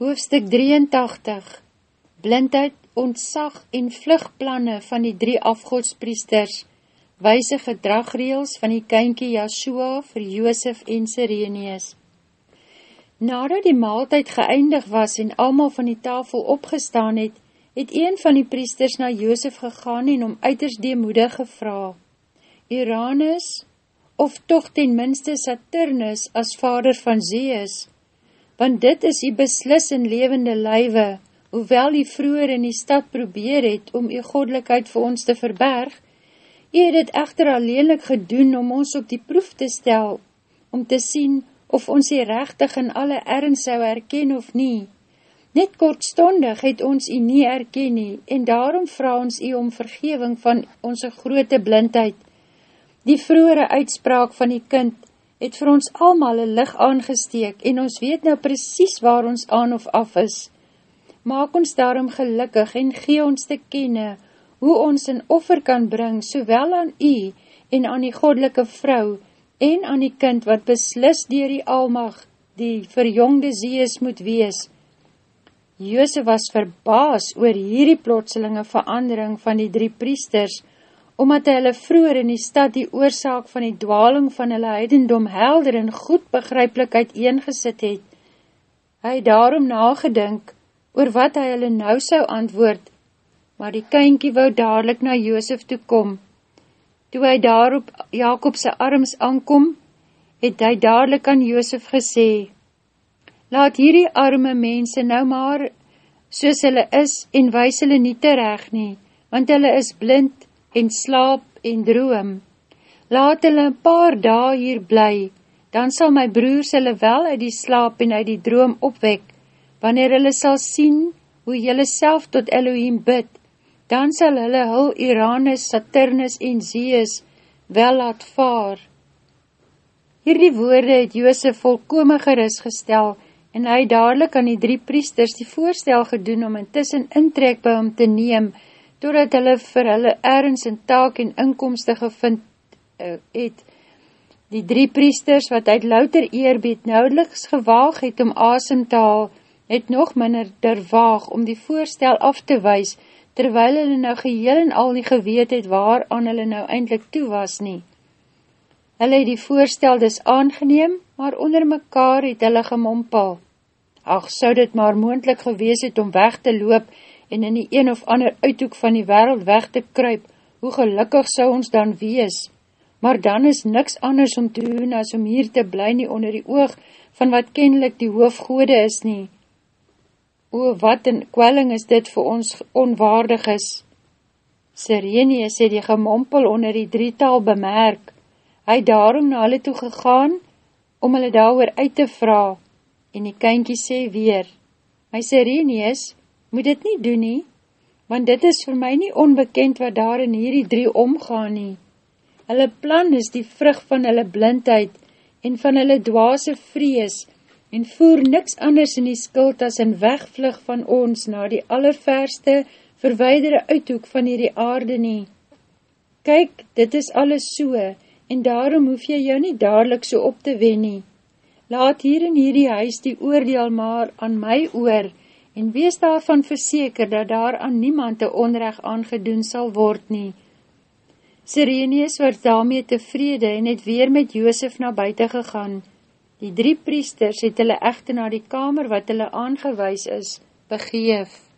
Hoofstuk 83 Blindheid, ontsag en vlugplanne van die drie afgodspriesters, wijse gedragreels van die kynkie Yahshua vir Joosef en Sireneus. Nadat die maaltijd geëindig was en almal van die tafel opgestaan het, het een van die priesters na Joosef gegaan en om uiters deemoedig gevra. Uranus, of toch ten minste Saturnus as vader van Zeus, want dit is die beslis in levende lywe, hoewel die vroeger in die stad probeer het om die godlikheid vir ons te verberg, jy het het echter alleenlik gedoen om ons op die proef te stel, om te sien of ons die rechtig in alle ernst sou herken of nie. Net kortstondig het ons jy nie herken nie, en daarom vraag ons jy om vergeving van onze grote blindheid. Die vroere uitspraak van die kind, het vir ons almal een lig aangesteek en ons weet nou precies waar ons aan of af is. Maak ons daarom gelukkig en gee ons te kenne hoe ons een offer kan bring, sowel aan u en aan die goddelike vrou en aan die kind wat beslis dier die almag die verjongde zees moet wees. Jose was verbaas oor hierdie plotselinge verandering van die drie priesters, omdat hy hulle vroeger in die stad die oorzaak van die dwaling van hulle heidendom helder en goed begryplikheid eengesit het. Hy daarom nagedink oor wat hy hulle nou sou antwoord, maar die kynkie wou dadelijk na Joosef toekom. Toe hy daarop Jacobse arms aankom, het hy dadelijk aan Joosef gesê, Laat hierdie arme mense nou maar soos hulle is en wys hulle nie terecht nie, want hulle is blind en slaap en droom. Laat hulle een paar dae hier bly, dan sal my broers hulle wel uit die slaap en uit die droom opwek. Wanneer hulle sal sien hoe julle self tot Elohim bid, dan sal hulle hul Uranus, Saturnus en Zeus wel laat vaar. Hierdie woorde het Joosef volkome geris gestel en hy dadelijk aan die drie priesters die voorstel gedoen om intussen intrek by hom te neem, totdat hulle vir hulle ergens in taak en inkomste gevind uh, het. Die drie priesters wat uit louter eerbied noudeliks gewaag het om asem te haal, het nog minder derwaag om die voorstel af te wys, terwyl hulle nou geheel en al nie geweet het waar aan hulle nou eindelijk toe was nie. Hulle het die voorstel dus aangeneem, maar onder mekaar het hulle gemompel. Ach, sou dit maar moendlik gewees het om weg te loop en in die een of ander uithoek van die wereld weg te kruip, hoe gelukkig sou ons dan wees. Maar dan is niks anders om te doen as om hier te bly nie onder die oog van wat kennelijk die hoofgode is nie. O, wat een kwelling is dit vir ons onwaardig is. Sirenius het die gemompel onder die drietal bemerk. Hy daarom na hulle toe gegaan, om hulle daar uit te vraag, en die kynkie sê weer, My Sirenius, moet dit nie doen nie, want dit is vir my nie onbekend wat daar in hierdie drie omgaan nie. Hulle plan is die vrug van hulle blindheid en van hulle dwaase vrees en voer niks anders in die skuld as in wegvlug van ons na die allerverste verweidere uithoek van hierdie aarde nie. Kyk, dit is alles so en daarom hoef jy jou nie dadelijk so op te wen nie. Laat hier in hierdie huis die oordeel maar aan my oor, en wees daarvan verseker dat daar aan niemand een onrecht aangedoen sal word nie. Sirenius werd daarmee tevrede en het weer met Joosef na buiten gegaan. Die drie priesters het hulle echte na die kamer wat hulle aangewys is, begeef.